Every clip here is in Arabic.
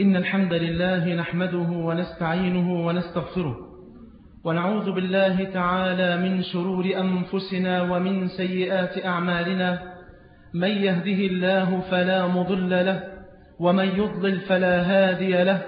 إن الحمد لله نحمده ونستعينه ونستغفره ونعوذ بالله تعالى من شرور أنفسنا ومن سيئات أعمالنا من يهده الله فلا مضل له ومن يضلل فلا هادي له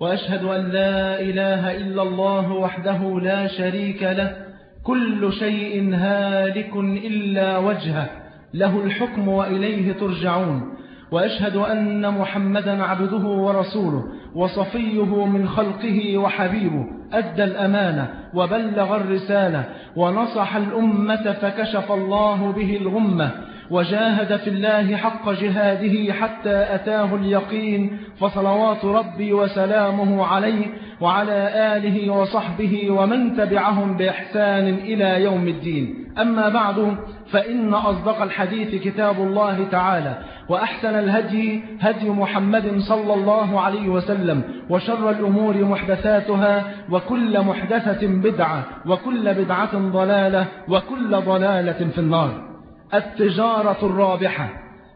وأشهد أن لا إله إلا الله وحده لا شريك له كل شيء هالك إلا وجهه له الحكم وإليه ترجعون وأشهد أن محمدا عبده ورسوله وصفيه من خلقه وحبيبه أدى الأمانة وبلغ الرسالة ونصح الأمة فكشف الله به الغمة وجاهد في الله حق جهاده حتى أتاه اليقين فصلوات ربي وسلامه عليه وعلى آله وصحبه ومن تبعهم بإحسان إلى يوم الدين. أما بعد فإن أصدق الحديث كتاب الله تعالى وأحسن الهدي هدي محمد صلى الله عليه وسلم وشر الأمور محدثاتها وكل محدثة بدعة وكل بدعة ضلالة وكل ضلالة في النار. التجارة الرابحة.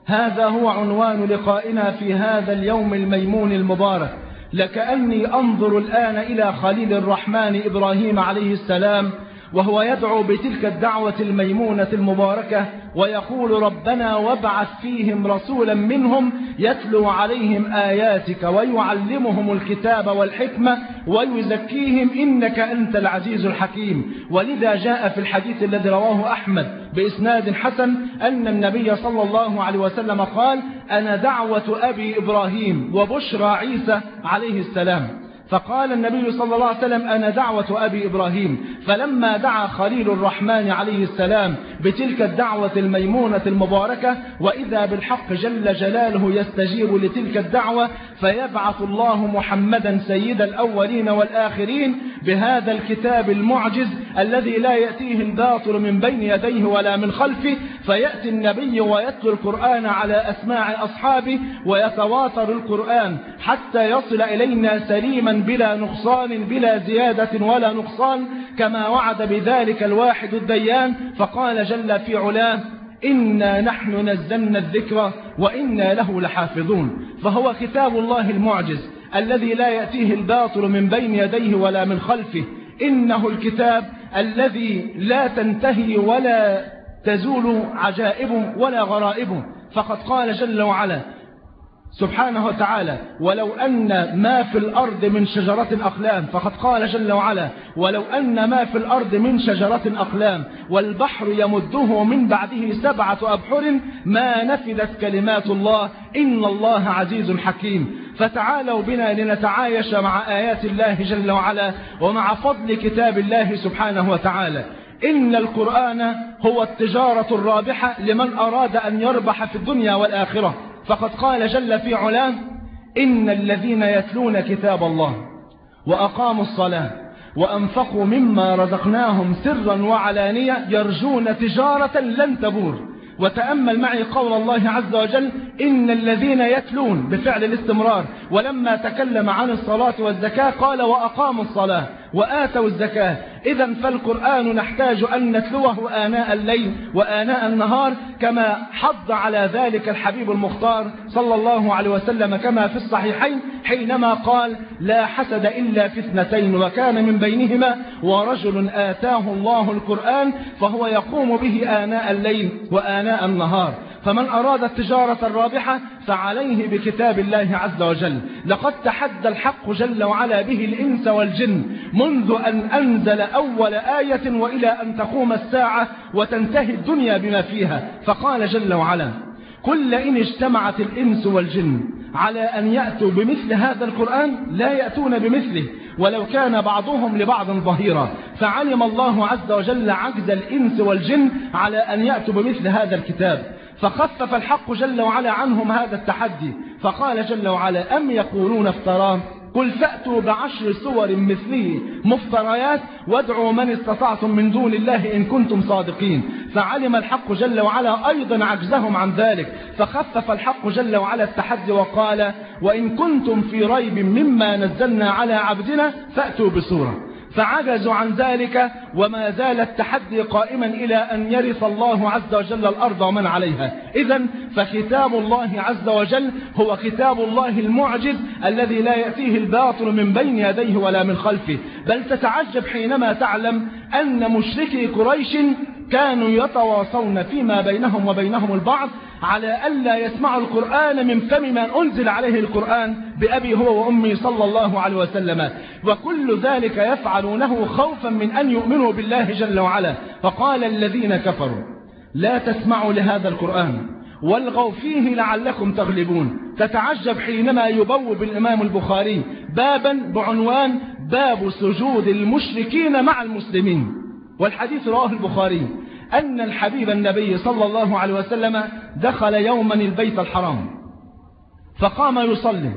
هذا هو عنوان لقائنا في هذا اليوم الميمون المبارك. لكأني أنظر الآن إلى خليل الرحمن إبراهيم عليه السلام وهو يدعو بتلك الدعوة الميمونة المباركة ويقول ربنا وابعث فيهم رسولا منهم يتلو عليهم آياتك ويعلمهم الكتاب والحكمة ويزكيهم إنك أنت العزيز الحكيم. ولذا جاء في الحديث الذي رواه أحمد بإسناد حسن أن النبي صلى الله عليه وسلم قال أنا دعوة أبي إبراهيم وبشرى عيسى عليه السلام. فقال النبي صلى الله عليه وسلم أنا دعوة أبي إبراهيم. فلما دعا خليل الرحمن عليه السلام بتلك الدعوة الميمونة المباركة وإذا بالحق جل جلاله يستجيب لتلك الدعوة فيبعث الله محمدا سيد الأولين والآخرين بهذا الكتاب المعجز الذي لا يأتيه الباطل من بين يديه ولا من خلفه فيأتي النبي ويتلو القرآن على أسماع أصحابه ويتواتر القرآن حتى يصل إلينا سليما بلا نقصان بلا زيادة ولا نقصان كما وعد بذلك الواحد الديان فقال جل في علاه إنا نحن نزلنا الذكر وإنا له لحافظون. فهو كتاب الله المعجز الذي لا يأتيه الباطل من بين يديه ولا من خلفه. إنه الكتاب الذي لا تنتهي ولا تزول عجائبه ولا غرائبه فقد قال جل وعلا سبحانه وتعالى ولو أن ما في الأرض من شجرة أقلام فقد قال جل وعلا ولو أن ما في الأرض من شجرة أقلام والبحر يمده من بعده سبعة أبحر ما نفذت كلمات الله إن الله عزيز حكيم. فتعالوا بنا لنتعايش مع آيات الله جل وعلا ومع فضل كتاب الله سبحانه وتعالى. إن القرآن هو التجارة الرابحة لمن أراد أن يربح في الدنيا والآخرة. فقد قال جل في علام إن الذين يتلون كتاب الله وأقاموا الصلاة وأنفقوا مما رزقناهم سرا وعلانية يرجون تجارة لن تبور. وتأمل معي قول الله عز وجل إن الذين يتلون بفعل الاستمرار ولما تكلم عن الصلاة والزكاة قال وأقاموا الصلاة وآتوا الزكاة. إذا فالقرآن نحتاج أن نتلوه آناء الليل وآناء النهار كما حض على ذلك الحبيب المختار صلى الله عليه وسلم كما في الصحيحين حينما قال لا حسد إلا في اثنتين وكان من بينهما ورجل آتاه الله القرآن فهو يقوم به آناء الليل وآناء النهار. فمن أراد التجارة الرابحة فعليه بكتاب الله عز وجل. لقد تحدى الحق جل وعلا به الإنس والجن منذ أن أنزل أول آية وإلى أن تقوم الساعة وتنتهي الدنيا بما فيها. فقال جل وعلا كل إن اجتمعت الإنس والجن على أن يأتوا بمثل هذا القرآن لا يأتون بمثله ولو كان بعضهم لبعض ظهيرا. فعلم الله عز وجل عجز الإنس والجن على أن يأتوا بمثل هذا الكتاب. فخفف الحق جل وعلا عنهم هذا التحدي. فقال جل وعلا أم يقولون افتراه؟ قل فأتوا بعشر صور مثله مفتريات وادعوا من استطعتم من دون الله إن كنتم صادقين. فعلم الحق جل وعلا أيضا عجزهم عن ذلك. فخفف الحق جل وعلا التحدي وقال وإن كنتم في ريب مما نزلنا على عبدنا فأتوا بصورة فعجزوا عن ذلك وما زال التحدي قائما إلى أن يرث الله عز وجل الأرض ومن عليها. إذا فكتاب الله عز وجل هو كتاب الله المعجز الذي لا يأتيه الباطل من بين يديه ولا من خلفه. بل تتعجب حينما تعلم أن مشركي قريش كانوا يتواصون فيما بينهم وبينهم البعض على ألا يسمعوا القرآن من فم من أنزل عليه القرآن بأبي هو وأمي صلى الله عليه وسلم. وكل ذلك يفعلونه خوفا من أن يؤمنوا بالله جل وعلا. فقال الذين كفروا لا تسمعوا لهذا القرآن والغوا فيه لعلكم تغلبون. تتعجب حينما يبوب الإمام البخاري بابا بعنوان باب سجود المشركين مع المسلمين. والحديث رواه البخاري أن الحبيب النبي صلى الله عليه وسلم دخل يوما البيت الحرام فقام يصلي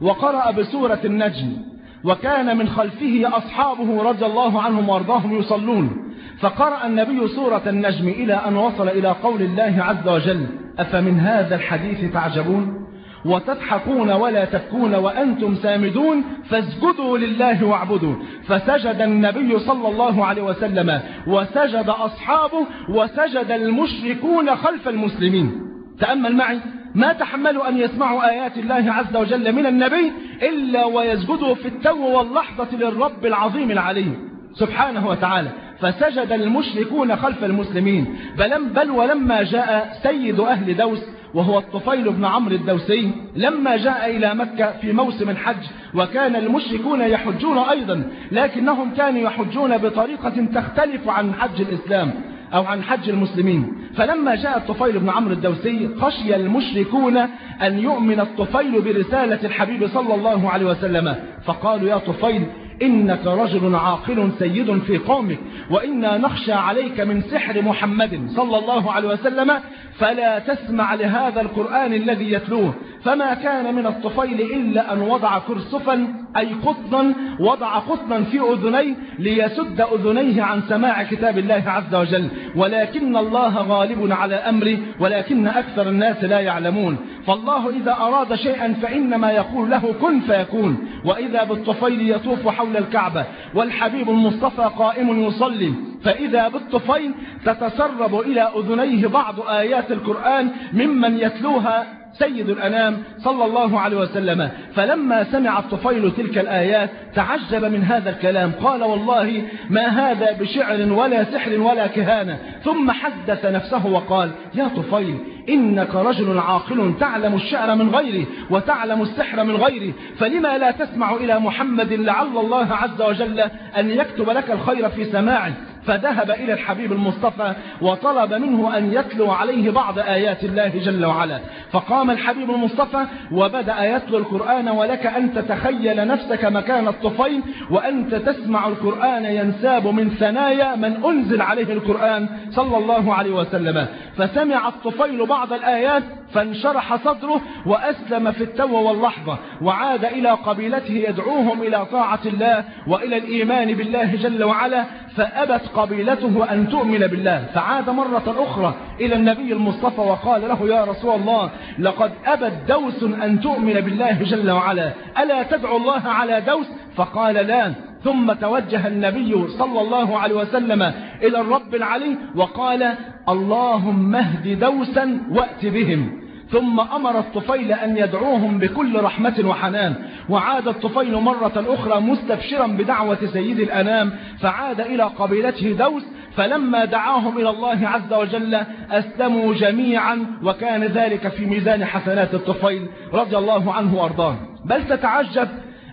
وقرأ بسورة النجم وكان من خلفه أصحابه رضي الله عنهم وأرضاهم يصلون فقرأ النبي سورة النجم إلى أن وصل إلى قول الله عز وجل أفمن هذا الحديث تعجبون؟ وتضحكون ولا تبكون وأنتم سامدون فاسجدوا لله واعبدوا. فسجد النبي صلى الله عليه وسلم وسجد أصحابه وسجد المشركون خلف المسلمين. تأمل معي. ما تحملوا أن يسمعوا آيات الله عز وجل من النبي إلا ويسجدوا في التو واللحظة للرب العظيم العليم. سبحانه وتعالى. فسجد المشركون خلف المسلمين. بل, بل ولما جاء سيد أهل دوس وهو الطفيل بن عمرو الدوسي لما جاء إلى مكة في موسم الحج وكان المشركون يحجون أيضا لكنهم كانوا يحجون بطريقة تختلف عن حج الإسلام أو عن حج المسلمين. فلما جاء الطفيل بن عمرو الدوسي خشي المشركون أن يؤمن الطفيل برسالة الحبيب صلى الله عليه وسلم. فقالوا يا طفيل إنك رجل عاقل سيد في قومك وإنا نخشى عليك من سحر محمد صلى الله عليه وسلم فلا تسمع لهذا القرآن الذي يتلوه. فما كان من الطفيل إلا أن وضع كرسفا أي قطنا وضع قطنا في أذنيه ليسد أذنيه عن سماع كتاب الله عز وجل. ولكن الله غالب على أمره ولكن أكثر الناس لا يعلمون. فالله إذا أراد شيئا فإنما يقول له كن فيكون. وإذا بالطفيل يطوف حول الكعبة والحبيب المصطفى قائم يصلي فإذا بالطفيل تتسرب إلى أذنيه بعض آيات القرآن ممن يتلوها سيد الأنام صلى الله عليه وسلم. فلما سمع الطفيل تلك الآيات تعجب من هذا الكلام. قال والله ما هذا بشعر ولا سحر ولا كهانة. ثم حدث نفسه وقال يا طفيل إنك رجل عاقل تعلم الشعر من غيره وتعلم السحر من غيره. فلما لا تسمع إلى محمد لعل الله عز وجل أن يكتب لك الخير في سماعه؟ فذهب إلى الحبيب المصطفى وطلب منه أن يتلو عليه بعض آيات الله جل وعلا. فقام الحبيب المصطفى وبدأ يتلو القرآن ولك أن تتخيل نفسك مكان الطفيل وأنت تسمع القرآن ينساب من ثنايا من أنزل عليه القرآن صلى الله عليه وسلم. فسمع الطفيل بعض الآيات فانشرح صدره وأسلم في التو واللحظة وعاد إلى قبيلته يدعوهم إلى طاعة الله وإلى الإيمان بالله جل وعلا فأبت قبيلته أن تؤمن بالله. فعاد مرة أخرى إلى النبي المصطفى وقال له يا رسول الله لقد أبت دوس أن تؤمن بالله جل وعلا. ألا تدعو الله على دوس؟ فقال لا. ثم توجه النبي صلى الله عليه وسلم إلى الرب العلي وقال اللهم اهد دوسا وأت بهم. ثم أمر الطفيل أن يدعوهم بكل رحمة وحنان. وعاد الطفيل مرة أخرى مستبشرا بدعوة سيد الأنام. فعاد إلى قبيلته دوس. فلما دعاهم إلى الله عز وجل أسلموا جميعا. وكان ذلك في ميزان حسنات الطفيل رضي الله عنه وأرضاه. بل تتعجب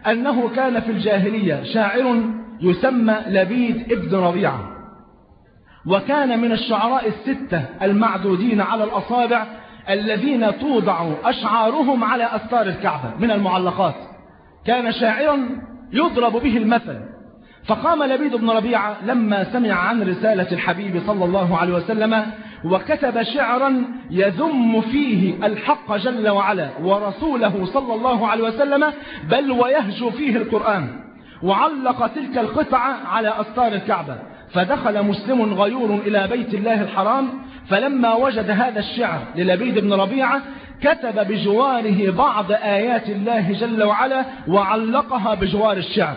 أنه كان في الجاهلية شاعر يسمى لبيد ابن ربيعة. وكان من الشعراء الستة المعدودين على الأصابع الذين توضع أشعارهم على أستار الكعبة من المعلقات. كان شاعرا يضرب به المثل. فقام لبيد بن ربيعة لما سمع عن رسالة الحبيب صلى الله عليه وسلم وكتب شعرا يذم فيه الحق جل وعلا ورسوله صلى الله عليه وسلم بل ويهجو فيه القرآن. وعلق تلك القطعة على أستار الكعبة. فدخل مسلم غيور إلى بيت الله الحرام فلما وجد هذا الشعر للبيد بن ربيعة كتب بجواره بعض آيات الله جل وعلا وعلقها بجوار الشعر.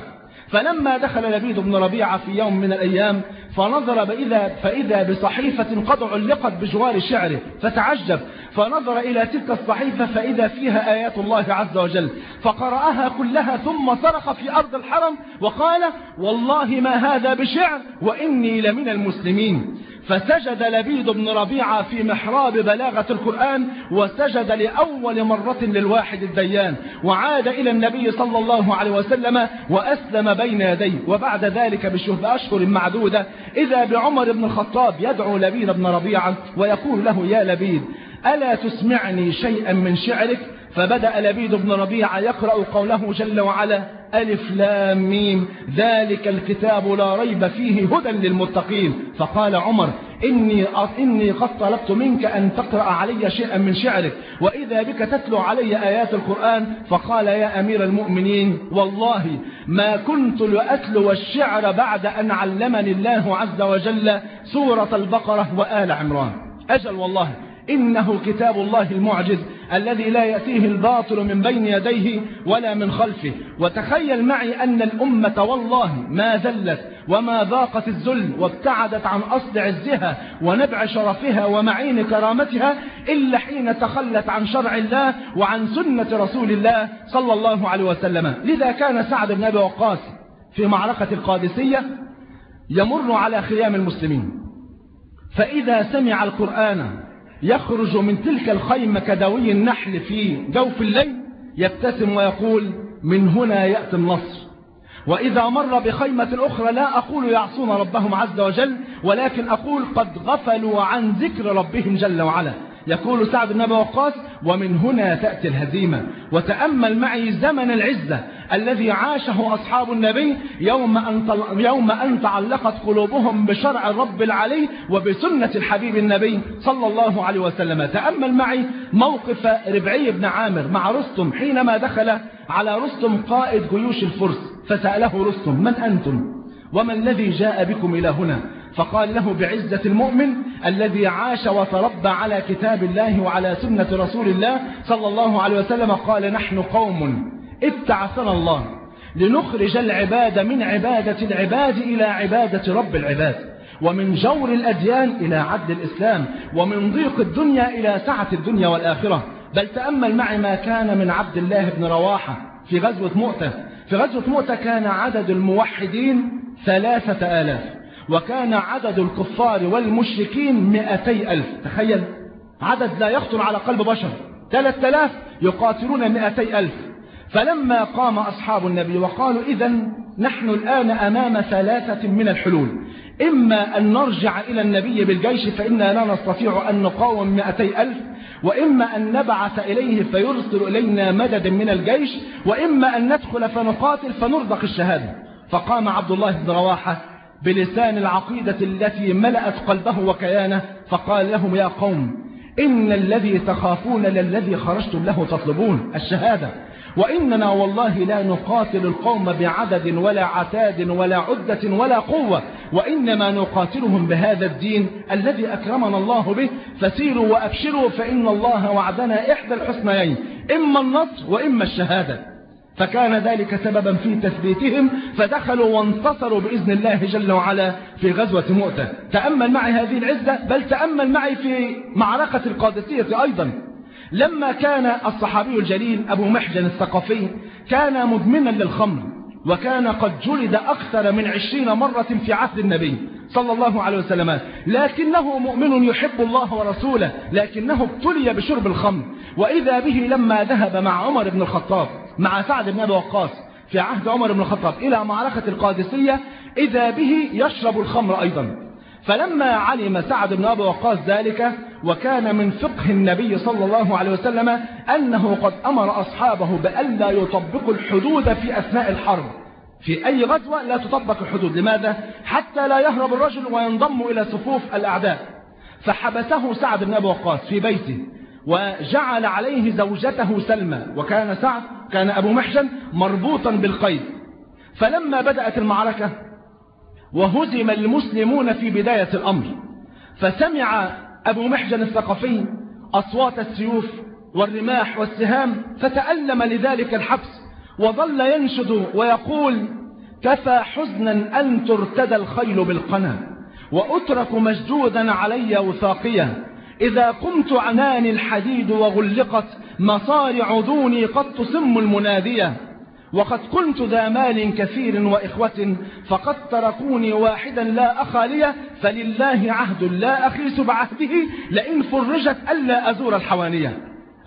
فلما دخل لبيد بن ربيعة في يوم من الأيام فنظر فإذا, فإذا بصحيفة قد علقت بجوار شعره فتعجب فنظر إلى تلك الصحيفة فإذا فيها آيات الله عز وجل فقرأها كلها ثم صرخ في أرض الحرم وقال والله ما هذا بشعر وإني لمن المسلمين. فسجد لبيد بن ربيعة في محراب بلاغة القرآن وسجد لأول مرة للواحد الديان. وعاد إلى النبي صلى الله عليه وسلم وأسلم بين يديه. وبعد ذلك بأشهر معدودة. إذا بعمر بن الخطاب يدعو لبيد بن ربيعة ويقول له يا لبيد ألا تسمعني شيئا من شعرك؟ فبدأ لبيد بن ربيعة يقرأ قوله جل وعلا ألف لام ميم ذلك الكتاب لا ريب فيه هدى للمتقين. فقال عمر إني, إني قد طلبت منك أن تقرأ علي شيئا من شعرك وإذا بك تتلو علي آيات القرآن. فقال يا أمير المؤمنين والله ما كنت لأتلو الشعر بعد أن علمني الله عز وجل سورة البقرة وآل عمران. أجل والله. إنه كتاب الله المعجز الذي لا يأتيه الباطل من بين يديه ولا من خلفه. وتخيل معي أن الأمة والله ما ذلت وما ذاقت الذل وابتعدت عن أصل عزها ونبع شرفها ومعين كرامتها إلا حين تخلت عن شرع الله وعن سنة رسول الله صلى الله عليه وسلم. لذا كان سعد بن أبي وقاص في معركة القادسية يمر على خيام المسلمين. فإذا سمع القرآن يخرج من تلك الخيمة كدوي النحل في جوف الليل يبتسم ويقول من هنا يأتي النصر. وإذا مر بخيمة أخرى لا أقول يعصون ربهم عز وجل ولكن أقول قد غفلوا عن ذكر ربهم جل وعلا. يقول سعد بن أبي وقاص ومن هنا تأتي الهزيمة. وتأمل معي زمن العزة الذي عاشه أصحاب النبي يوم أن, يوم أن تعلقت قلوبهم بشرع الرب العلي وبسنة الحبيب النبي صلى الله عليه وسلم. تأمل معي موقف ربعي بن عامر مع رستم حينما دخل على رستم قائد جيوش الفرس فسأله رستم من أنتم؟ وما الذي جاء بكم إلى هنا؟ فقال له بعزة المؤمن الذي عاش وتربى على كتاب الله وعلى سنة رسول الله صلى الله عليه وسلم قال نحن قوم ابتعثنا الله لنخرج العباد من عبادة العباد إلى عبادة رب العباد ومن جور الأديان إلى عدل الإسلام ومن ضيق الدنيا إلى سعة الدنيا والآخرة. بل تأمل معي ما كان من عبد الله بن رواحة في غزوة مؤتة. في غزوة مؤتة كان عدد الموحدين ثلاثة آلاف. وكان عدد الكفار والمشركين مئتي ألف. تخيل عدد لا يخطر على قلب بشر. ثلاثة آلاف يقاتلون مئتي ألف. فلما قام أصحاب النبي وقالوا إذا نحن الآن أمام ثلاثة من الحلول. إما أن نرجع إلى النبي بالجيش فإنا لا نستطيع أن نقاوم مئتي ألف. وإما أن نبعث إليه فيرسل إلينا مدد من الجيش. وإما أن ندخل فنقاتل فنرزق الشهادة. فقام عبد الله بن رواحة بلسان العقيدة التي ملأت قلبه وكيانه فقال لهم يا قوم إن الذي تخافون للذي خرجتم له تطلبون الشهادة وإننا والله لا نقاتل القوم بعدد ولا عتاد ولا عدة ولا قوة وإنما نقاتلهم بهذا الدين الذي أكرمنا الله به فسيروا وأبشروا فإن الله وعدنا إحدى الحسنيين إما النصر وإما الشهادة. فكان ذلك سببا في تثبيتهم فدخلوا وانتصروا بإذن الله جل وعلا في غزوة مؤتة. تأمل معي هذه العزة بل تأمل معي في معركة القادسية أيضا. لما كان الصحابي الجليل أبو محجن الثقفي كان مدمنا للخمر وكان قد جلد أكثر من عشرين مرة في عهد النبي صلى الله عليه وسلم. لكنه مؤمن يحب الله ورسوله لكنه ابتلي بشرب الخمر. وإذا به لما ذهب مع عمر بن الخطاب مع سعد بن أبي وقاص في عهد عمر بن الخطاب إلى معركة القادسية إذا به يشرب الخمر أيضا. فلما علم سعد بن أبي وقاص ذلك وكان من فقه النبي صلى الله عليه وسلم أنه قد أمر أصحابه بألا يطبقوا الحدود في أثناء الحرب. في أي غزوة لا تطبق الحدود. لماذا؟ حتى لا يهرب الرجل وينضم إلى صفوف الأعداء. فحبسه سعد بن أبي وقاص في بيته. وجعل عليه زوجته سلمى وكان سعد كان أبو محجن مربوطا بالقيد. فلما بدأت المعركة وهزم المسلمون في بداية الأمر فسمع أبو محجن الثقفي أصوات السيوف والرماح والسهام فتألم لذلك الحبس وظل ينشد ويقول كفى حزنا أن ترتدى الخيل بالقنا وأترك مشدودا علي وثاقيا إذا قمت عناني الحديد وغلقت مصارع دوني قد تسم المنادية. وقد كنت ذا مال كثير وإخوة فقد تركوني واحدا لا أخا لي فلله عهد لا أخيس بعهده لئن فرجت ألا أزور الحوانية.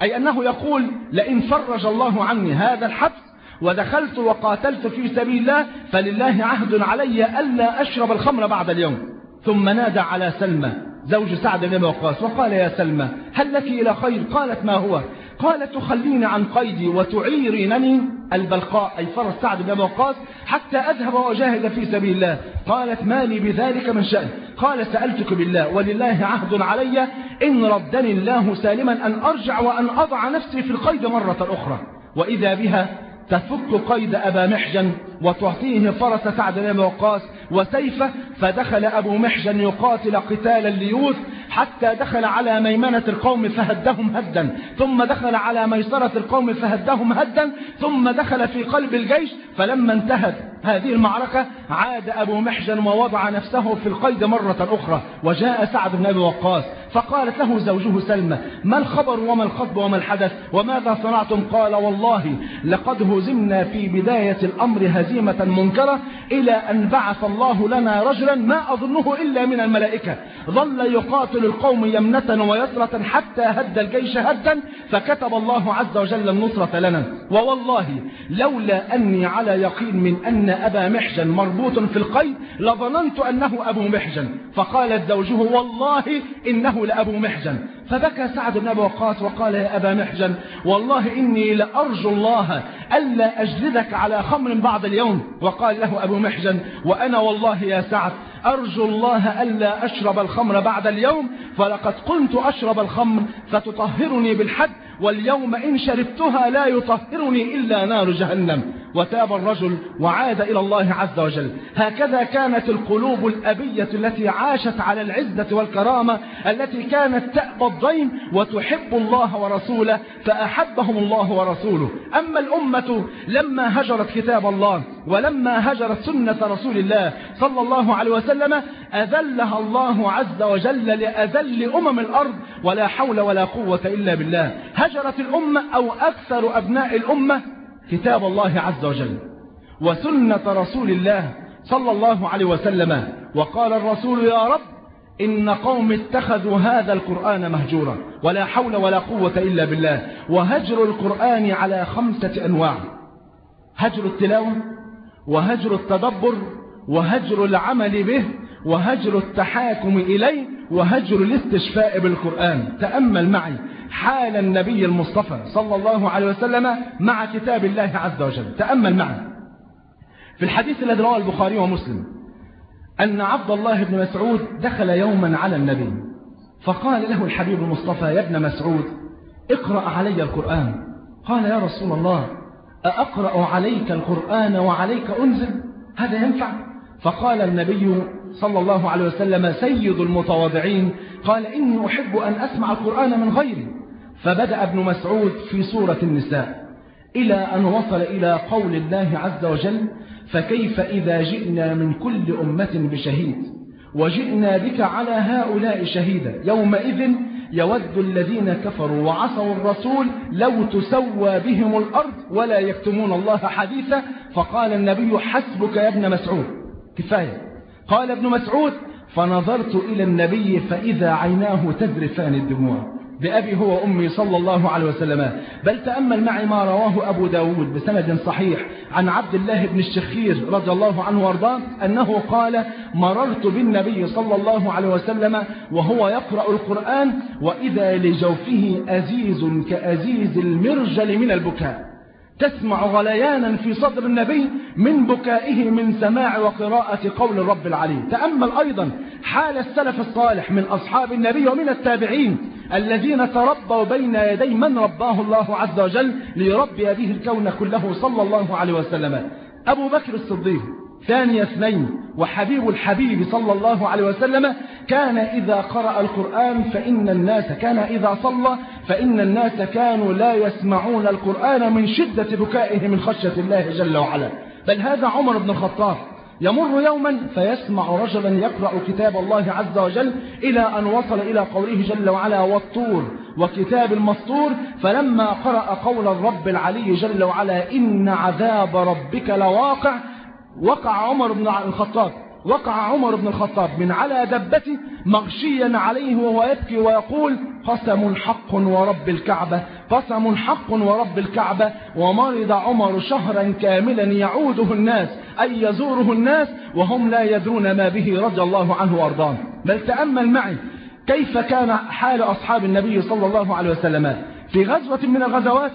أي أنه يقول لئن فرج الله عني هذا الحبس ودخلت وقاتلت في سبيل الله فلله عهد علي ألا أشرب الخمر بعد اليوم. ثم نادى على سلمى زوج سعد بن وقاص وقال يا سلمى هل لك إلى خير؟ قالت ما هو؟ قالت تخليني عن قيدي وتعيرينني البلقاء أي فرس سعد بن وقاص حتى أذهب وأجاهد في سبيل الله. قالت ما لي بذلك من شأن؟ قال سألتك بالله ولله عهد علي إن ردني الله سالما أن أرجع وأن أضع نفسي في القيد مرة أخرى. وإذا بها تفك قيد أبا محجن وتعطيه فرس سعد بن وقاص وسيفه فدخل أبو محجن يقاتل قتال الليوث حتى دخل على ميمنة القوم فهدهم هدا. ثم دخل على ميسرة القوم فهدهم هدا. ثم دخل في قلب الجيش. فلما انتهت هذه المعركة عاد أبو محجن ووضع نفسه في القيد مرة أخرى. وجاء سعد بن أبي وقاص فقالت له زوجه سلمى ما الخبر وما الخطب وما الحدث؟ وماذا صنعتم؟ قال والله لقد هزمنا في بداية الأمر هزيمة منكرة إلى أن بعث الله لنا رجلا ما أظنه إلا من الملائكة. ظل يقاتل القوم يمنة ويسرة حتى هد الجيش هدا فكتب الله عز وجل النصرة لنا. ووالله لولا أني على يقين من أن أبا محجن مربوط في القيد لظننت أنه أبو محجن. فقالت زوجه والله إنه لأبو محجن. فبكى سعد بن أبي وقاص وقال يا أبا محجن والله إني لأرجو الله ألا أجلدك على خمر بعد اليوم. وقال له أبو محجن وأنا والله يا سعد أرجو الله ألا أشرب الخمر بعد اليوم فلقد كنت أشرب الخمر فتطهرني بالحد. واليوم إن شربتها لا يطهرني إلا نار جهنم. وتاب الرجل وعاد إلى الله عز وجل. هكذا كانت القلوب الأبية التي عاشت على العزة والكرامة التي كانت تأبى الضيم وتحب الله ورسوله فأحبهم الله ورسوله. أما الأمة لما هجرت كتاب الله ولما هجرت سنة رسول الله صلى الله عليه وسلم أذلها الله عز وجل لأذل أمم الأرض ولا حول ولا قوة إلا بالله. هجرت الأمة أو أكثر أبناء الأمة كتاب الله عز وجل. وسنة رسول الله صلى الله عليه وسلم. وقال الرسول يا رب إن قوم اتخذوا هذا القرآن مهجورا ولا حول ولا قوة إلا بالله. وهجر القرآن على خمسة أنواع. هجر التلاوة وهجر التدبر وهجر العمل به وهجر التحاكم إليه وهجر الاستشفاء بالقرآن. تأمل معي حال النبي المصطفى صلى الله عليه وسلم مع كتاب الله عز وجل. تأمل معي. في الحديث الذي رواه البخاري ومسلم أن عبد الله بن مسعود دخل يوما على النبي فقال له الحبيب المصطفى يا ابن مسعود اقرأ علي القرآن. قال يا رسول الله أأقرأ عليك القرآن وعليك أنزل؟ هذا ينفع. فقال النبي صلى الله عليه وسلم سيد المتواضعين قال إني أحب أن أسمع القرآن من غيري. فبدأ ابن مسعود في سورة النساء إلى أن وصل إلى قول الله عز وجل فكيف إذا جئنا من كل أمة بشهيد؟ وجئنا بك على هؤلاء شهيدا. يومئذ يود الذين كفروا وعصوا الرسول لو تسوى بهم الأرض ولا يكتمون الله حديثا فقال النبي حسبك يا ابن مسعود. كفاية. قال ابن مسعود فنظرت إلى النبي فإذا عيناه تذرفان الدموع. بأبي هو أمي صلى الله عليه وسلم. بل تأمل معي ما رواه أبو داود بسند صحيح عن عبد الله بن الشخير رضي الله عنه وأرضاه أنه قال مررت بالنبي صلى الله عليه وسلم وهو يقرأ القرآن وإذا لجوفه أزيز كأزيز المرجل من البكاء. تسمع غليانا في صدر النبي من بكائه من سماع وقراءة قول الرب العلي تأمل أيضا حال السلف الصالح من أصحاب النبي ومن التابعين الذين تربوا بين يدي من رباه الله عز وجل ليربي به الكون كله صلى الله عليه وسلم. أبو بكر الصديق ثاني اثنين وحبيب الحبيب صلى الله عليه وسلم كان إذا قرأ القرآن فإن الناس كان إذا صلى فإن الناس كانوا لا يسمعون القرآن من شدة بكائه من خشية الله جل وعلا. بل هذا عمر بن الخطاب يمر يوما فيسمع رجلا يقرأ كتاب الله عز وجل إلى أن وصل إلى قوله جل وعلا والطور وكتاب المسطور فلما قرأ قول الرب العلي جل وعلا إن عذاب ربك لواقع وقع عمر بن الخطاب وقع عمر بن الخطاب من على دبته مغشيا عليه وهو يبكي ويقول قسم حق ورب الكعبة قسم حق ورب الكعبة ومرض عمر شهرا كاملا يعوده الناس أي يزوره الناس وهم لا يدرون ما به رضي الله عنه وأرضاه. بل تأمل معي كيف كان حال أصحاب النبي صلى الله عليه وسلم في غزوة من الغزوات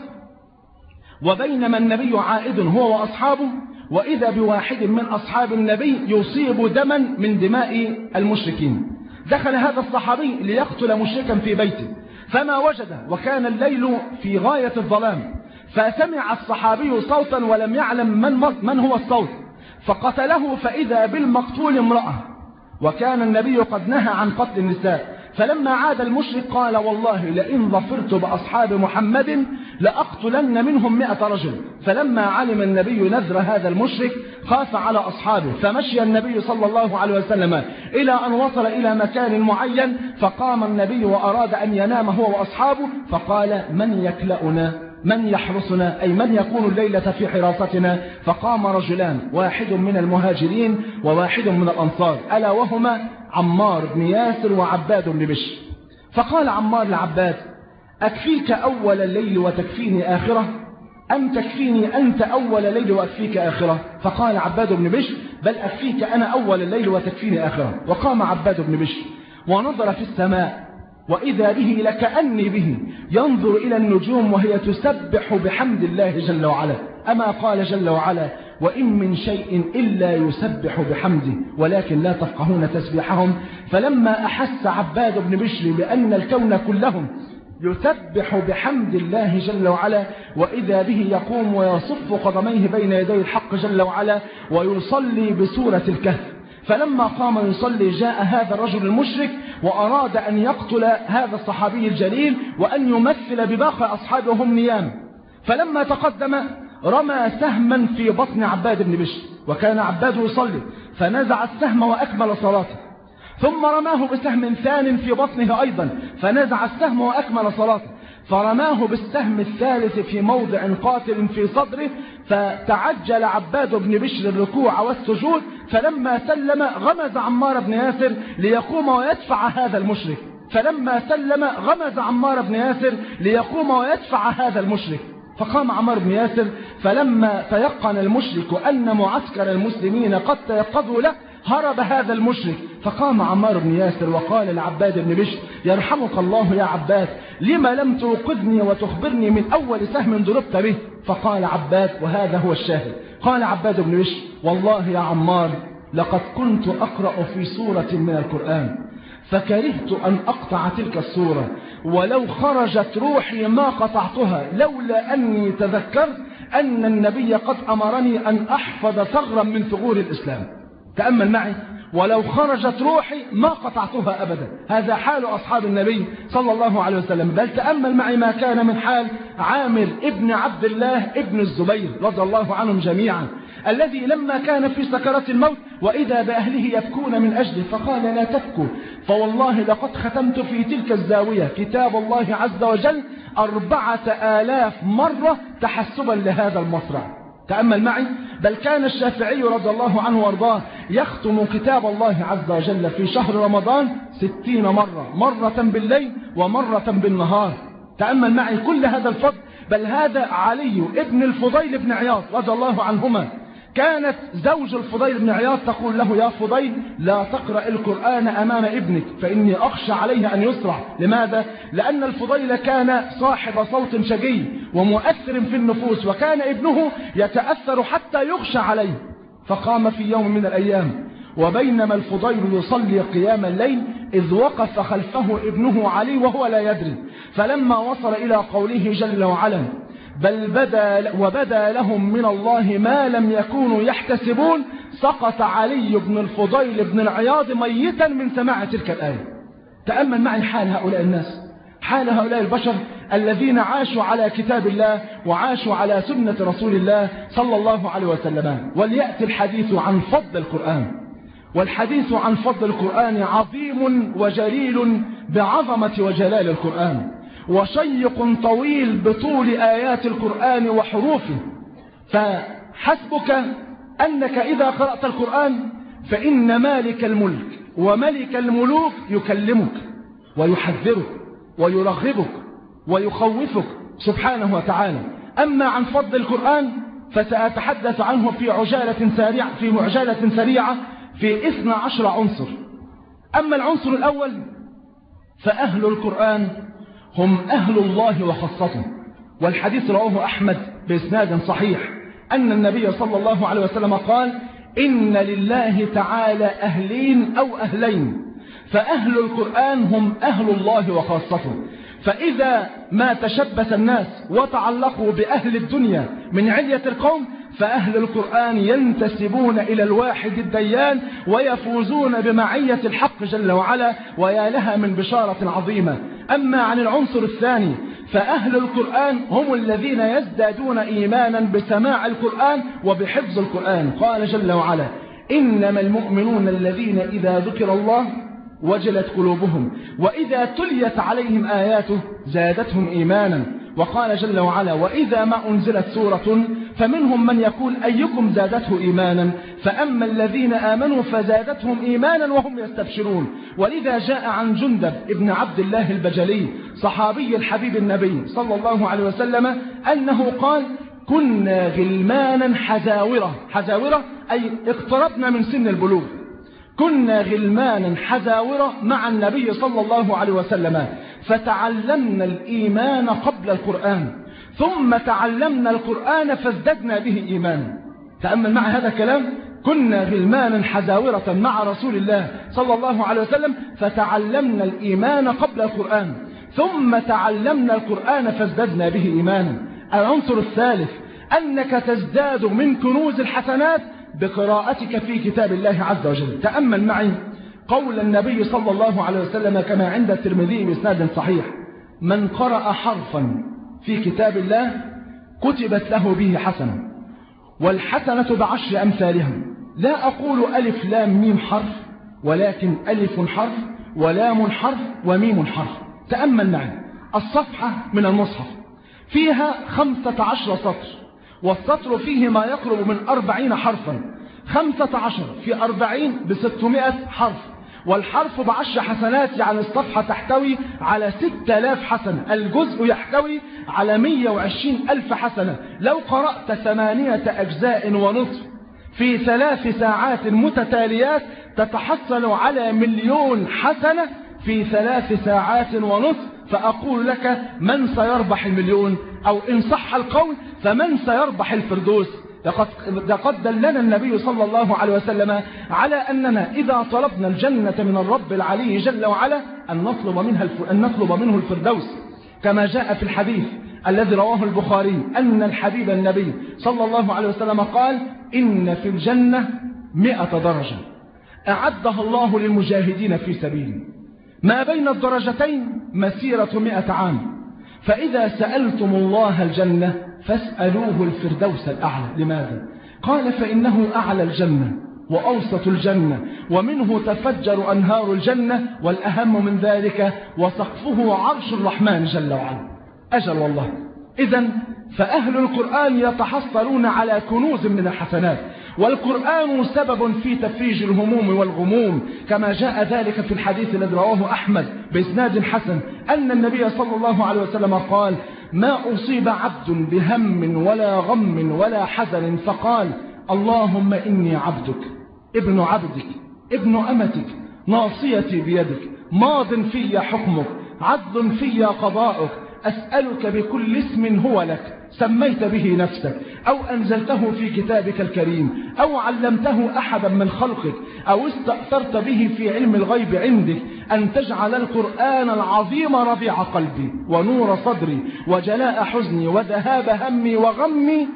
وبينما النبي عائد هو وأصحابه وإذا بواحد من أصحاب النبي يصيب دما من دماء المشركين. دخل هذا الصحابي ليقتل مشركا في بيته. فما وجده وكان الليل في غاية الظلام. فسمع الصحابي صوتا ولم يعلم من, من هو الصوت. فقتله فإذا بالمقتول امرأة. وكان النبي قد نهى عن قتل النساء. فلما عاد المشرك قال والله لئن ظفرت بأصحاب محمد لأقتلن منهم مئة رجل. فلما علم النبي نذر هذا المشرك خاف على أصحابه. فمشي النبي صلى الله عليه وسلم إلى أن وصل إلى مكان معين فقام النبي وأراد أن ينام هو وأصحابه فقال من يكلأنا؟ من يحرسنا أي من يكون الليلة في حراستنا فقام رجلان واحد من المهاجرين وواحد من الأنصار ألا وهما عمار بن ياسر وعباد بن بشر. فقال عمار لعباد أكفيك أول الليل وتكفيني آخرة؟ أم تكفيني أنت أول الليل وأكفيك آخرة؟ فقال عباد بن بشر بل أكفيك أنا أول الليل وتكفيني آخرة. وقام عباد بن بشر ونظر في السماء وإذا به لكأني به ينظر إلى النجوم وهي تسبح بحمد الله جل وعلا. أما قال جل وعلا وإن من شيء إلا يسبح بحمده ولكن لا تفقهون تسبيحهم. فلما أحس عباد بن بشر بأن الكون كلهم يسبح بحمد الله جل وعلا وإذا به يقوم ويصف قدميه بين يدي الحق جل وعلا ويصلي بسورة الكهف. فلما قام يصلي جاء هذا الرجل المشرك وأراد أن يقتل هذا الصحابي الجليل وأن يمثل بباقي أصحابه نيام. فلما تقدم رمى سهما في بطن عباد بن بشر وكان عباد يصلي فنزع السهم وأكمل صلاته. ثم رماه بسهم ثان في بطنه أيضا فنزع السهم وأكمل صلاته. فرماه بالسهم الثالث في موضع قاتل في صدره فتعجل عباد بن بشر الركوع والسجود فلما سلم غمز عمار بن ياسر ليقوم ويدفع هذا المشرك. فلما سلم غمز عمار بن ياسر ليقوم ويدفع هذا المشرك. فقام عمار بن ياسر فلما تيقن المشرك أن معسكر المسلمين قد تيقظوا له هرب هذا المشرك فقام عمار بن ياسر وقال لعباد بن بشر يرحمك الله يا عباد لما لم توقظني وتخبرني من أول سهم ضربت به؟ فقال عباد وهذا هو الشاهد. قال عباد بن بشر والله يا عمار لقد كنت أقرأ في سورة من القرآن فكرهت أن أقطع تلك السورة ولو خرجت روحي ما قطعتها لولا أني تذكرت أن النبي قد أمرني أن أحفظ ثغرا من ثغور الإسلام. تأمل معي. ولو خرجت روحي ما قطعتها أبدا. هذا حال أصحاب النبي صلى الله عليه وسلم. بل تأمل معي ما كان من حال عامر ابن عبد الله ابن الزبير رضي الله عنهم جميعا. الذي لما كان في سكرات الموت وإذا بأهله يبكون من أجله فقال لا تبكوا. فوالله لقد ختمت في تلك الزاوية. كتاب الله عز وجل أربعة آلاف مرة تحسبا لهذا المصرع. تأمل معي؟ بل كان الشافعي رضي الله عنه وأرضاه يختم كتاب الله عز وجل في شهر رمضان ستين مرة مرة بالليل ومرة بالنهار. تأمل معي كل هذا الفضل. بل هذا علي ابن الفضيل بن عياض رضي الله عنهما. كانت زوج الفضيل بن عياض تقول له يا فضيل لا تقرأ القرآن أمام ابنك فإني أخشى عليه أن يسرع. لماذا؟ لأن الفضيل كان صاحب صوت شجي. ومؤثر في النفوس وكان ابنه يتأثر حتى يخشى عليه. فقام في يوم من الأيام وبينما الفضيل يصلي قيام الليل إذ وقف خلفه ابنه علي وهو لا يدري. فلما وصل إلى قوله جل وعلا بل بدا وبدا لهم من الله ما لم يكونوا يحتسبون سقط علي بن الفضيل بن العياض ميتا من سماع تلك الآية. تأمل معي حال هؤلاء الناس حال هؤلاء البشر الذين عاشوا على كتاب الله وعاشوا على سنة رسول الله صلى الله عليه وسلم. وليأتي الحديث عن فضل القرآن. والحديث عن فضل القرآن عظيم وجليل بعظمة وجلال القرآن. وشيق طويل بطول آيات القرآن وحروفه. فحسبك أنك إذا قرأت القرآن فإن مالك الملك وملك الملوك يكلمك ويحذرك ويرغبك ويخوفك سبحانه وتعالى. أما عن فضل القرآن فسأتحدث عنه في عجالة سريعة في عجالة سريعة في اثنى عشر عنصر. أما العنصر الأول فأهل القرآن هم أهل الله وخاصته. والحديث رواه أحمد بإسناد صحيح. أن النبي صلى الله عليه وسلم قال إن لله تعالى أهلين أو أهلين. فأهل القرآن هم أهل الله وخاصته. فإذا ما تشبث الناس وتعلقوا بأهل الدنيا من علية القوم فأهل القرآن ينتسبون إلى الواحد الديان ويفوزون بمعية الحق جل وعلا ويا لها من بشارة عظيمة. أما عن العنصر الثاني فأهل القرآن هم الذين يزدادون إيمانا بسماع القرآن وبحفظ القرآن. قال جل وعلا إنما المؤمنون الذين إذا ذكر الله وجلت قلوبهم. وإذا تليت عليهم آياته زادتهم إيمانا. وقال جل وعلا وإذا ما أنزلت سورة فمنهم من يقول أيكم زادته إيمانا؟ فأما الذين آمنوا فزادتهم إيمانا وهم يستبشرون. ولذا جاء عن جندب ابن عبد الله البجلي صحابي الحبيب النبي صلى الله عليه وسلم أنه قال كنا غلمانا حزاورة. حزاورة أي اقتربنا من سن البلوغ. كنا غلمانا حزاورة مع النبي صلى الله عليه وسلم فتعلمنا الإيمان قبل القرآن ثم تعلمنا القرآن فازددنا به إيمانا تأمل مع هذا الكلام؟ كنا غلمانا حزاورة مع رسول الله صلى الله عليه وسلم فتعلمنا الإيمان قبل القرآن ثم تعلمنا القرآن فازددنا به إيمانا العنصر الثالث أنك تزداد من كنوز الحسنات بقراءتك في كتاب الله عز وجل. تأمل معي قول النبي صلى الله عليه وسلم كما عند الترمذي بإسناد صحيح. من قرأ حرفا في كتاب الله كتبت له به حسنة والحسنة بعشر أمثالها. لا أقول ألف لام ميم حرف ولكن ألف حرف ولام حرف وميم حرف. تأمل معي. الصفحة من المصحف. فيها خمسة عشر سطر. والسطر فيه ما يقرب من أربعين حرفا. خمسة عشر في أربعين بستمائة حرف. والحرف بعشر حسنات يعني الصفحة تحتوي على ستة آلاف حسنة الجزء يحتوي على مية وعشرين ألف حسنة. لو قرأت ثمانية أجزاء ونصف في ثلاث ساعات متتاليات تتحصل على مليون حسنة في ثلاث ساعات ونصف. فأقول لك من سيربح المليون؟ أو إن صح القول فمن سيربح الفردوس؟ لقد, لقد دلنا النبي صلى الله عليه وسلم على أننا إذا طلبنا الجنة من الرب العلي جل وعلا أن نطلب, منها أن نطلب منه الفردوس. كما جاء في الحديث الذي رواه البخاري أن الحبيب النبي صلى الله عليه وسلم قال إن في الجنة مئة درجة. أعدها الله للمجاهدين في سبيله ما بين الدرجتين مسيرة مئة عام. فإذا سألتم الله الجنة فاسألوه الفردوس الأعلى. لماذا؟ قال فإنه أعلى الجنة وأوسط الجنة ومنه تفجر أنهار الجنة والأهم من ذلك وسقفه عرش الرحمن جل وعلا. أجل والله. إذا فأهل القرآن يتحصلون على كنوز من الحسنات. والقرآن سبب في تفريج الهموم والغموم كما جاء ذلك في الحديث الذي رواه أحمد بإسناد حسن أن النبي صلى الله عليه وسلم قال ما أصيب عبد بهم ولا غم ولا حزن فقال اللهم إني عبدك ابن عبدك ابن أمتك ناصيتي بيدك ماض في حكمك عدل في قضاؤك أسألك بكل اسم هو لك سميت به نفسك أو أنزلته في كتابك الكريم أو علمته أحدا من خلقك أو استأثرت به في علم الغيب عندك أن تجعل القرآن العظيم ربيع قلبي ونور صدري وجلاء حزني وذهاب همي وغمي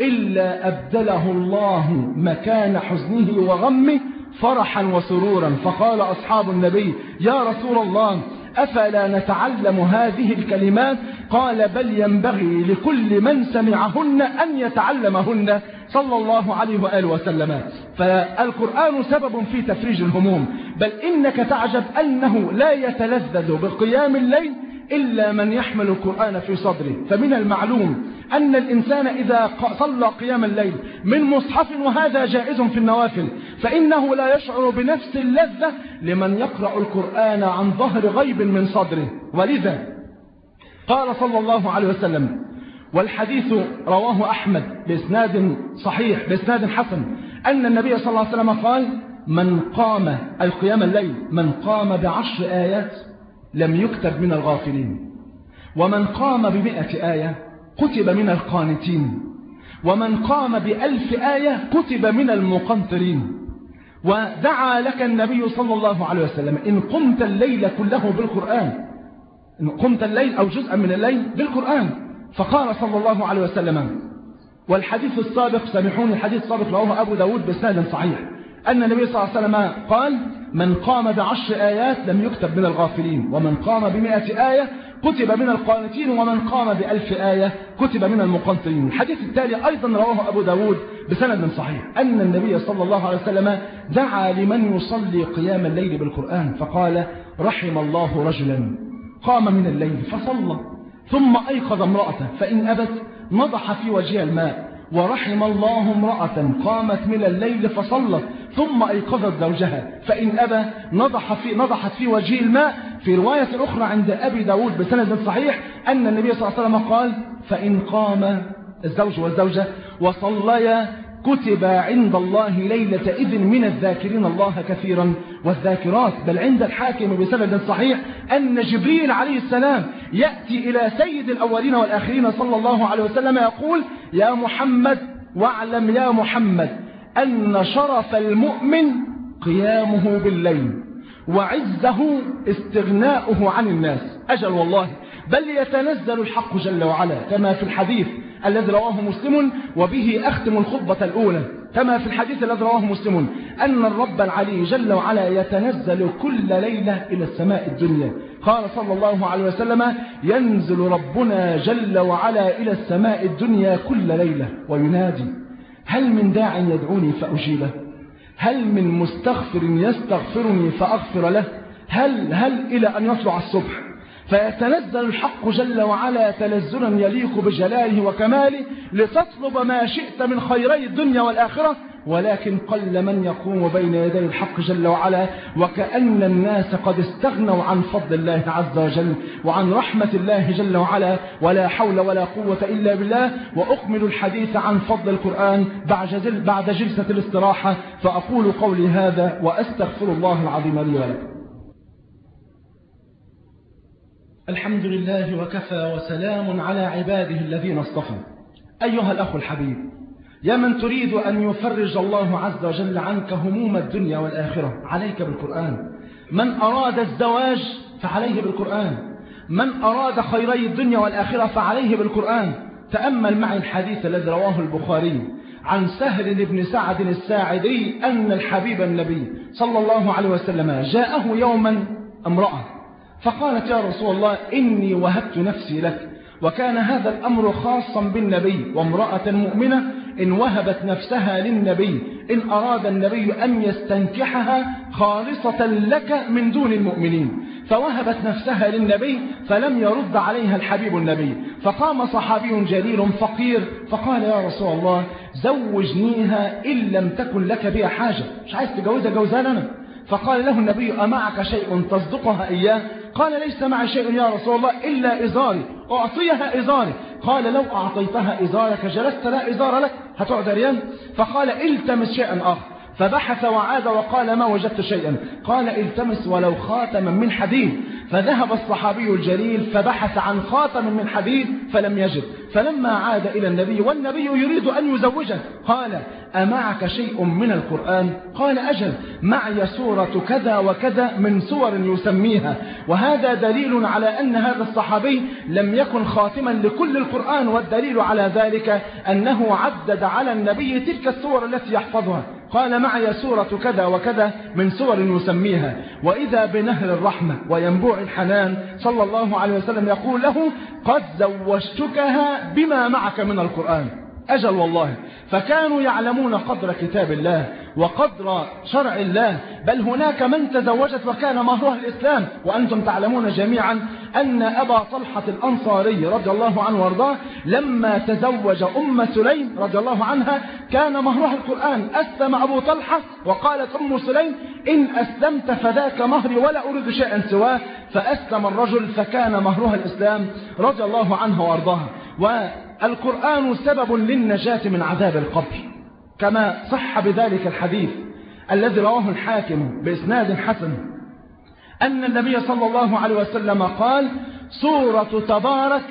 إلا أبدله الله مكان حزنه وغمه فرحا وسرورا. فقال أصحاب النبي يا رسول الله أفلا نتعلم هذه الكلمات؟ قال بل ينبغي لكل من سمعهن أن يتعلمهن. صلى الله عليه وآله وسلم. فالقرآن سبب في تفريج الهموم. بل إنك تعجب أنه لا يتلذذ بقيام الليل إلا من يحمل القرآن في صدره. فمن المعلوم أن الإنسان إذا صلى قيام الليل من مصحف وهذا جائز في النوافل فإنه لا يشعر بنفس اللذة لمن يقرأ القرآن عن ظهر غيب من صدره. ولذا قال صلى الله عليه وسلم والحديث رواه أحمد بإسناد صحيح بإسناد حسن أن النبي صلى الله عليه وسلم قال من قام القيام الليل من قام بعشر آيات لم يكتب من الغافلين. ومن قام بمئة آية كتب من القانتين. ومن قام بألف آية كتب من المقنطرين. ودعا لك النبي صلى الله عليه وسلم إن قمت الليل كله بالقرآن إن قمت الليل أو جزءا من الليل بالقرآن. فقال صلى الله عليه وسلم والحديث السابق سامحوني الحديث السابق رواه أبو داود بسند صحيح أن النبي صلى الله عليه وسلم قال من قام بعشر آيات لم يكتب من الغافلين. ومن قام بمئة آية كتب من القانتين ومن قام بألف آية كتب من المقنطرين. الحديث التالي أيضا رواه أبو داود بسند صحيح. أن النبي صلى الله عليه وسلم دعا لمن يصلي قيام الليل بالقرآن فقال رحم الله رجلا قام من الليل فصلى ثم أيقظ امرأته فإن أبت نضح في وجهها الماء ورحم الله امرأة قامت من الليل فصلت. ثم أيقظت زوجها. فإن أبى نضح في نضحت في وجه الماء. في رواية أخرى عند أبي داود بسند صحيح أن النبي صلى الله عليه وسلم قال فإن قام الزوج والزوجة وصليا كتب عند الله ليلة إذن من الذاكرين الله كثيرا والذاكرات. بل عند الحاكم بسند صحيح أن جبريل عليه السلام يأتي إلى سيد الأولين والآخرين صلى الله عليه وسلم يقول يا محمد واعلم يا محمد. أن شرف المؤمن قيامه بالليل وعزه استغناؤه عن الناس. أجل والله بل يتنزل الحق جل وعلا كما في الحديث الذي رواه مسلم وبه أختم الخطبة الأولى كما في الحديث الذي رواه مسلم أن الرب العلي جل وعلا يتنزل كل ليلة إلى السماء الدنيا. قال صلى الله عليه وسلم ينزل ربنا جل وعلا إلى السماء الدنيا كل ليلة وينادي هل من داع يدعوني فأجيبه هل من مستغفر يستغفرني فأغفر له؟ هل هل إلى أن يطلع الصبح؟ فيتنزل الحق جل وعلا تنزلا يليق بجلاله وكماله لتطلب ما شئت من خيري الدنيا والآخرة ولكن قل من يقوم بين يدي الحق جل وعلا وكأن الناس قد استغنوا عن فضل الله عز وجل وعن رحمة الله جل وعلا ولا حول ولا قوة إلا بالله. وأكمل الحديث عن فضل القرآن بعد جلسة الاستراحة. فأقول قولي هذا وأستغفر الله العظيم لي ولكم. الحمد لله وكفى وسلام على عباده الذين اصطفى. أيها الأخ الحبيب يا من تريد أن يفرج الله عز وجل عنك هموم الدنيا والآخرة عليك بالقرآن. من أراد الزواج فعليه بالقرآن. من أراد خيري الدنيا والآخرة فعليه بالقرآن. تأمل معي الحديث الذي رواه البخاري عن سهل بن سعد الساعدي أن الحبيب النبي صلى الله عليه وسلم جاءه يوما امرأة فقالت يا رسول الله إني وهبت نفسي لك وكان هذا الأمر خاصا بالنبي وامرأة مؤمنة إن وهبت نفسها للنبي إن أراد النبي أن يستنكحها خالصة لك من دون المؤمنين. فوهبت نفسها للنبي فلم يرد عليها الحبيب النبي. فقام صحابي جليل فقير فقال يا رسول الله زوجنيها إن لم تكن لك بها حاجة. مش عايز تجوزها جوزان أنا؟ فقال له النبي أمعك شيء تصدقها إياه؟ قال ليس معي شيء يا رسول الله إلا إزاري. أعطيها إزاري. قال لو أعطيتها إزارك جلست لا إزار لك هتقعد ريان فقال التمس شيئا آخر. فبحث وعاد وقال ما وجدت شيئا؟ قال التمس ولو خاتما من حديد. فذهب الصحابي الجليل فبحث عن خاتم من حديد فلم يجد. فلما عاد إلى النبي والنبي يريد أن يزوجه قال أمعك شيء من القرآن؟ قال أجل معي سورة كذا وكذا من سور يسميها. وهذا دليل على أن هذا الصحابي لم يكن خاتما لكل القرآن والدليل على ذلك أنه عدد على النبي تلك السور التي يحفظها. قال معي سورة كذا وكذا من سور يسميها وإذا بنهر الرحمة وينبوع الحنان صلى الله عليه وسلم يقول له قد زوجتكها بما معك من القرآن. أجل والله. فكانوا يعلمون قدر كتاب الله وقدر شرع الله. بل هناك من تزوجت وكان مهرها الإسلام. وأنتم تعلمون جميعا أن أبا طلحة الأنصاري رضي الله عنه وأرضاه لما تزوج أم سليم رضي الله عنها كان مهرها القرآن. أسلم أبو طلحة وقالت أم سليم إن أسلمت فذاك مهري ولا أريد شيئا سواه. فأسلم الرجل فكان مهرها الإسلام رضي الله عنه وارضاها والقرآن سبب للنجاة من عذاب القبر كما صح بذلك الحديث الذي رواه الحاكم بإسناد حسن أن النبي صلى الله عليه وسلم قال سورة تبارك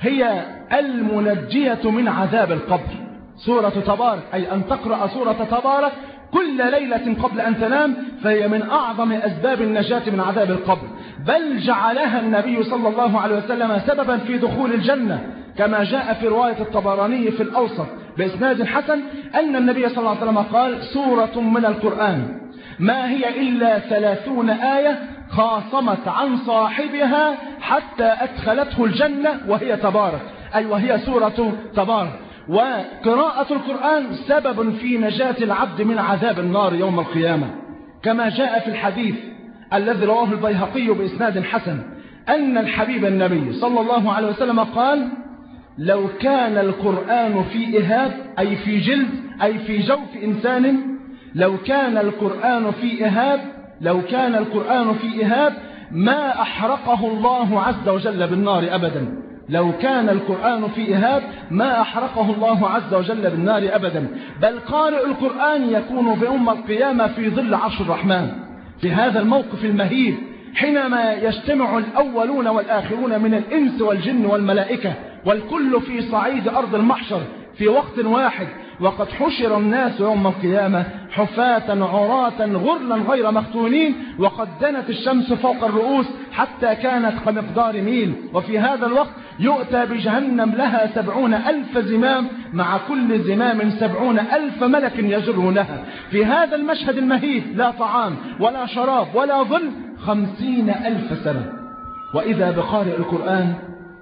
هي المنجية من عذاب القبر. سورة تبارك أي أن تقرأ سورة تبارك كل ليلة قبل أن تنام فهي من أعظم أسباب النجاة من عذاب القبر. بل جعلها النبي صلى الله عليه وسلم سببا في دخول الجنة. كما جاء في رواية الطبراني في الأوسط بإسناد حسن أن النبي صلى الله عليه وسلم قال سورة من القرآن ما هي إلا ثلاثون آية خاصمت عن صاحبها حتى أدخلته الجنة وهي تبارك. أي وهي سورة تبارك. وقراءة القرآن سبب في نجاة العبد من عذاب النار يوم القيامة. كما جاء في الحديث الذي رواه البيهقي بإسناد حسن أن الحبيب النبي صلى الله عليه وسلم قال لو كان القرآن في إهاب أي في جلد أي في جوف إنسان لو كان القرآن في إهاب لو كان القرآن في إهاب ما أحرقه الله عز وجل بالنار أبدا. لو كان القرآن في إهاب ما أحرقه الله عز وجل بالنار أبدا. بل قارئ القرآن يكون بيوم القيامة في ظل عرش الرحمن في هذا الموقف المهيب. حينما يجتمع الأولون والآخرون من الإنس والجن والملائكة والكل في صعيد أرض المحشر في وقت واحد وقد حشر الناس يوم القيامة حفاة عراة غرلا غير مختونين وقد دنت الشمس فوق الرؤوس حتى كانت كمقدار ميل. وفي هذا الوقت يؤتى بجهنم لها سبعون ألف زمام مع كل زمام سبعون ألف ملك يجرونها. في هذا المشهد المهيب لا طعام ولا شراب ولا ظل خمسين ألف سنة. وإذا بقارئ القرآن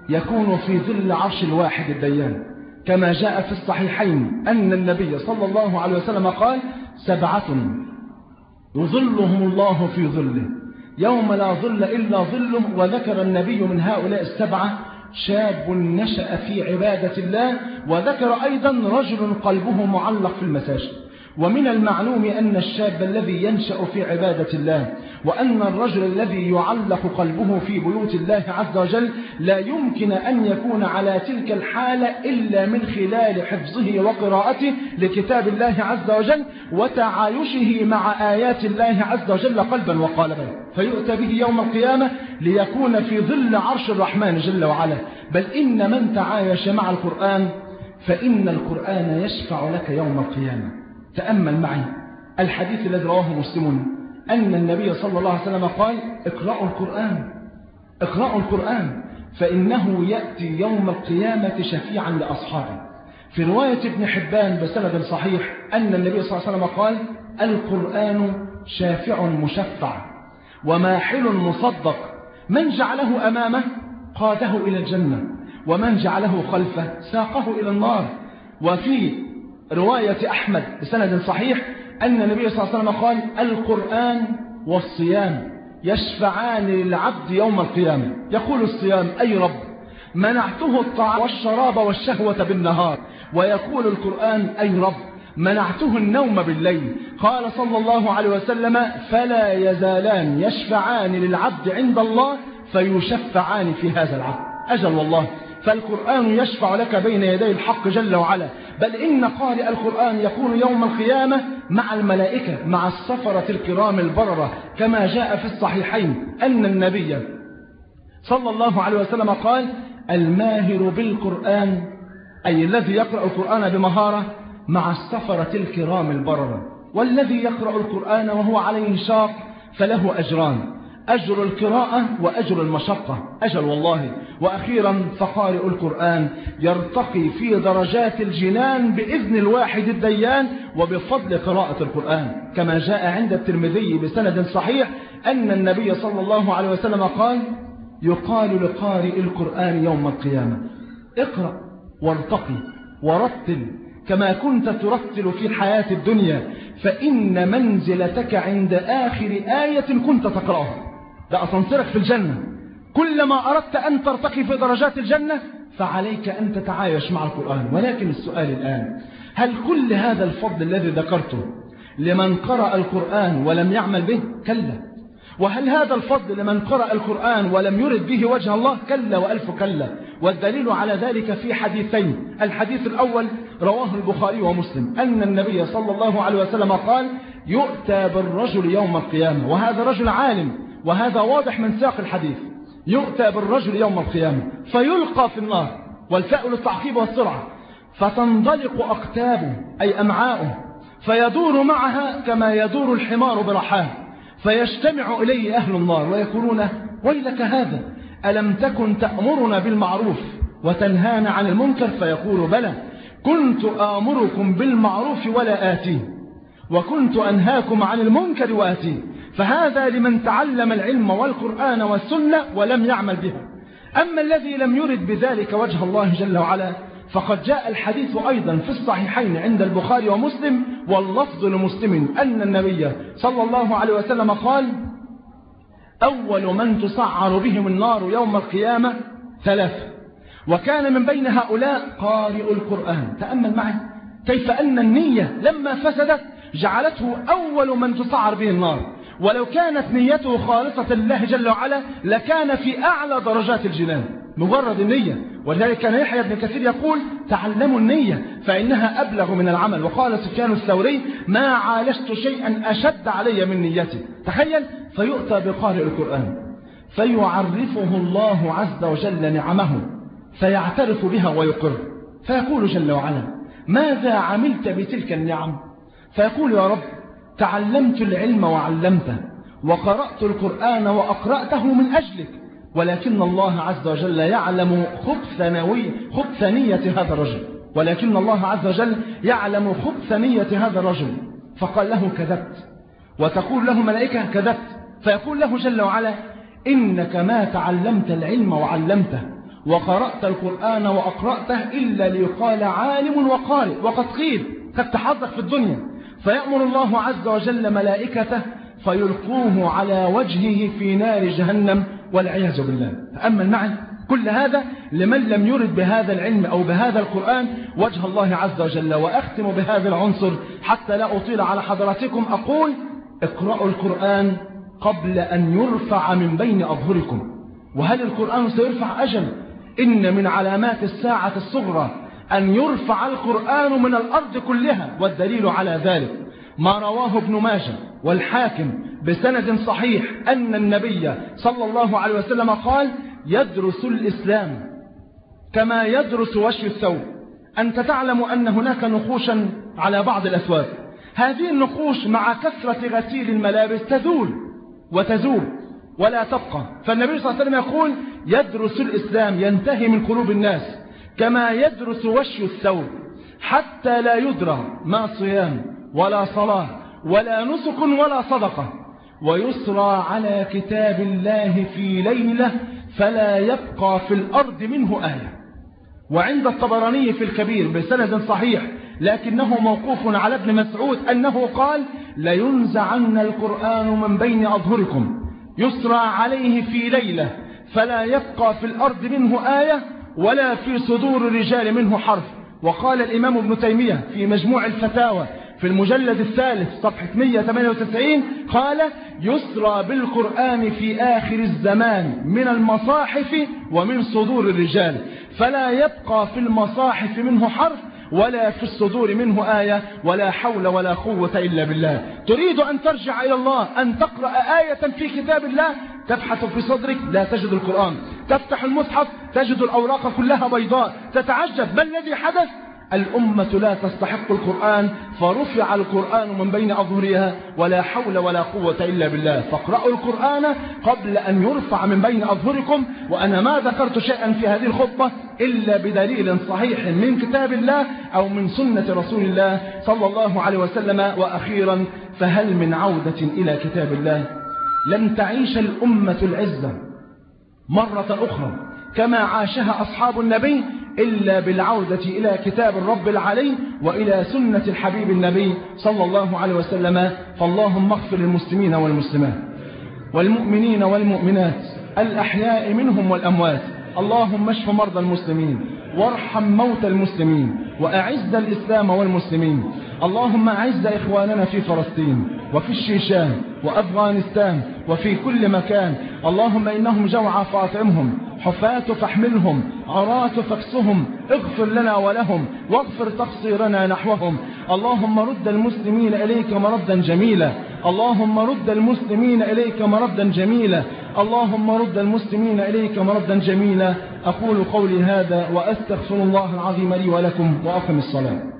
يكون في ظل عرش الواحد الديان. كما جاء في الصحيحين أن النبي صلى الله عليه وسلم قال سبعة يظلهم الله في ظله. يوم لا ظل إلا ظله وذكر النبي من هؤلاء السبعة شاب نشأ في عبادة الله وذكر أيضا رجل قلبه معلق في المساجد. ومن المعلوم أن الشاب الذي ينشأ في عبادة الله وأن الرجل الذي يعلق قلبه في بيوت الله عز وجل لا يمكن أن يكون على تلك الحالة إلا من خلال حفظه وقراءته لكتاب الله عز وجل وتعايشه مع آيات الله عز وجل قلبا وقالبا. فيؤتى به يوم القيامة ليكون في ظل عرش الرحمن جل وعلا. بل إن من تعايش مع القرآن فإن القرآن يشفع لك يوم القيامة. تأمل معي. الحديث الذي رواه مسلم. أن النبي صلى الله عليه وسلم قال اقرأوا القرآن اقرأوا القرآن فإنه يأتي يوم القيامة شفيعا لأصحابه. في رواية ابن حبان بسند صحيح أن النبي صلى الله عليه وسلم قال القرآن شافع مشفع وماحل مصدق من جعله أمامه قاده إلى الجنة ومن جعله خلفه ساقه إلى النار وفي رواية أحمد بسند صحيح أن النبي صلى الله عليه وسلم قال القرآن والصيام يشفعان للعبد يوم القيامة. يقول الصيام أي رب منعته الطعام والشراب والشهوة بالنهار. ويقول القرآن أي رب منعته النوم بالليل. قال صلى الله عليه وسلم فلا يزالان يشفعان للعبد عند الله فيشفعان في هذا العبد. أجل والله. فالقرآن يشفع لك بين يدي الحق جل وعلا. بل إن قارئ القرآن يكون يوم القيامة مع الملائكة مع السفرة الكرام البررة كما جاء في الصحيحين أن النبي صلى الله عليه وسلم قال الماهر بالقرآن أي الذي يقرأ القرآن بمهارة مع السفرة الكرام البررة. والذي يقرأ القرآن وهو عليه شاق فله أجران. أجر القراءة وأجر المشقة. أجل والله. وأخيرا فقارئ القرآن يرتقي في درجات الجنان بإذن الواحد الديان وبفضل قراءة القرآن. كما جاء عند الترمذي بسند صحيح أن النبي صلى الله عليه وسلم قال يقال لقارئ القرآن يوم القيامة اقرأ وارتقي ورتل. كما كنت ترتل في حياة الدنيا فإن منزلتك عند آخر آية كنت تقرأها. ده أصنصرك في الجنة. كلما أردت أن ترتقي في درجات الجنة فعليك أن تتعايش مع القرآن. ولكن السؤال الآن هل كل هذا الفضل الذي ذكرته لمن قرأ القرآن ولم يعمل به؟ كلا. وهل هذا الفضل لمن قرأ القرآن ولم يرد به وجه الله؟ كلا وألف كلا. والدليل على ذلك في حديثين. الحديث الأول رواه البخاري ومسلم أن النبي صلى الله عليه وسلم قال يؤتى بالرجل يوم القيامة. وهذا رجل عالم. وهذا واضح من ساق الحديث. يؤتى بالرجل يوم القيامة فيلقى في النار والفاء للتعقيب والسرعة فتنضلق أقتابه أي أمعاؤه فيدور معها كما يدور الحمار برحاه فيجتمع إليه أهل النار ويقولون ويلك هذا ألم تكن تأمرنا بالمعروف وتنهانا عن المنكر؟ فيقول بلى كنت آمركم بالمعروف ولا آتيه وكنت أنهاكم عن المنكر وآتيه فهذا لمن تعلم العلم والقرآن والسنة ولم يعمل بها أما الذي لم يرد بذلك وجه الله جل وعلا فقد جاء الحديث أيضا في الصحيحين عند البخاري ومسلم واللفظ لمسلم أن النبي صلى الله عليه وسلم قال أول من تسعر بهم النار يوم القيامة ثلاثة وكان من بين هؤلاء قارئ القرآن. تأمل معي. كيف أن النية لما فسدت جعلته أول من تسعر به النار. ولو كانت نيته خالصة لله جل وعلا لكان في أعلى درجات الجنان. مجرد النية. ولذلك كان يحيى بن كثير يقول تعلموا النية فإنها أبلغ من العمل. وقال سفيان الثوري ما عالجت شيئا أشد علي من نيتي. تخيل فيؤتى بقارئ القرآن فيعرفه الله عز وجل نعمه فيعترف بها ويقر. فيقول جل وعلا ماذا عملت بتلك النعم؟ فيقول يا رب تعلمت العلم وعلمته وقرأت القرآن وأقرأته من أجلك ولكن الله عز وجل يعلم خبث نوي خبث نية هذا الرجل. ولكن الله عز وجل يعلم خبث نية هذا الرجل. فقال له كذبت. وتقول له ملائكة كذبت. فيقول له جل وعلا إنك ما تعلمت العلم وعلمته وقرأت القرآن وأقرأته إلا ليقال عالم وقارئ. وقد قيل قد تحرك في الدنيا. فيأمر الله عز وجل ملائكته فيلقوه على وجهه في نار جهنم والعياذ بالله. تأمل معي كل هذا لمن لم يرد بهذا العلم أو بهذا القرآن وجه الله عز وجل. وأختم بهذا العنصر حتى لا أطيل على حضراتكم. أقول اقرأوا القرآن قبل أن يرفع من بين أظهركم. وهل القرآن سيرفع أجل؟ إن من علامات الساعة الصغرى أن يرفع القرآن من الأرض كلها والدليل على ذلك ما رواه ابن ماجه والحاكم بسند صحيح أن النبي صلى الله عليه وسلم قال يدرس الإسلام كما يدرس وشي الثوب. أنت تعلم أن هناك نقوشا على بعض الأثواب. هذه النقوش مع كثرة غسيل الملابس تزول وتزول ولا تبقى. فالنبي صلى الله عليه وسلم يقول يدرس الإسلام ينتهي من قلوب الناس. كما يدرس وشي الثوب حتى لا يدرى ما صيام ولا صلاة ولا نسك ولا صدقة. ويسرى على كتاب الله في ليلة فلا يبقى في الأرض منه آية. وعند الطبراني في الكبير بسند صحيح لكنه موقوف على ابن مسعود أنه قال لينزعن القرآن من بين أظهركم. يسرى عليه في ليلة فلا يبقى في الأرض منه آية ولا في صدور الرجال منه حرف. وقال الإمام ابن تيمية في مجموع الفتاوى في المجلد الثالث صفحة 198 قال يسرى بالقرآن في آخر الزمان من المصاحف ومن صدور الرجال. فلا يبقى في المصاحف منه حرف ولا في الصدور منه آية ولا حول ولا قوة إلا بالله. تريد أن ترجع إلى الله أن تقرأ آية في كتاب الله؟ تبحث في صدرك لا تجد القرآن. تفتح المصحف تجد الأوراق كلها بيضاء. تتعجب ما الذي حدث؟ الأمة لا تستحق القرآن فرفع القرآن من بين أظهرها ولا حول ولا قوة إلا بالله. فاقرأوا القرآن قبل أن يرفع من بين أظهركم. وأنا ما ذكرت شيئا في هذه الخطبة إلا بدليل صحيح من كتاب الله أو من سنة رسول الله صلى الله عليه وسلم. وأخيرا فهل من عودة إلى كتاب الله؟ لن تعيش الأمة العزة مرة أخرى. كما عاشها أصحاب النبي إلا بالعودة إلى كتاب الرب العلي وإلى سنة الحبيب النبي صلى الله عليه وسلم. فاللهم اغفر للمسلمين والمسلمات والمؤمنين والمؤمنات الأحياء منهم والأموات. اللهم اشف مرضى المسلمين وارحم موتى المسلمين وأعز الإسلام والمسلمين. اللهم أعز إخواننا في فلسطين وفي الشيشان وأفغانستان وفي كل مكان. اللهم إنهم جوعى فاطعمهم حفاة فاحملهم عراة فاكسهم اغفر لنا ولهم واغفر تقصيرنا نحوهم. اللهم رد المسلمين إليك مردا جميلا. اللهم رد المسلمين إليك مردا جميلا. اللهم رد المسلمين إليك مردا جميلا. أقول قولي هذا وأستغفر الله العظيم لي ولكم وأقم الصلاة.